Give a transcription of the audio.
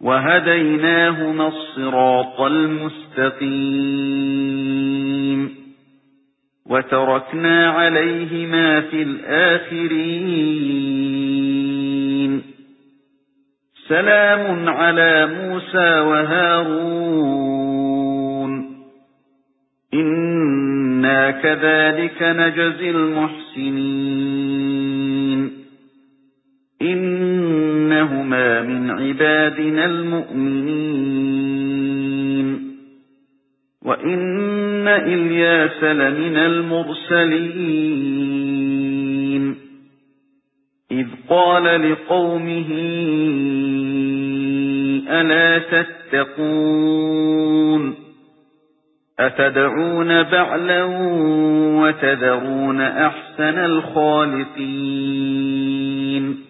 وَهَدَيْنَاهُمَا الصِّرَاطَ الْمُسْتَقِيمَ. وَتَرَكْنَا عَلَيْهِمَا فِي الْآخِرِينَ. سَلَامٌ عَلَى مُوسَى وَهَارُونَ. إِنَّا كَذَلِكَ نَجْزِي الْمُحْسِنِينَ. مِنْ عِبَادِنَا الْمُؤْمِنِينَ. وَإِنَّ إِلْيَاسَ لَمِنَ الْمُرْسَلِينَ. إِذْ قَالَ لِقَوْمِهِ أَلَا تَتَّقُونَ؟ أَتَدْعُونَ بَعْلًا وَتَذَرُونَ أَحْسَنَ الْخَالِقِينَ؟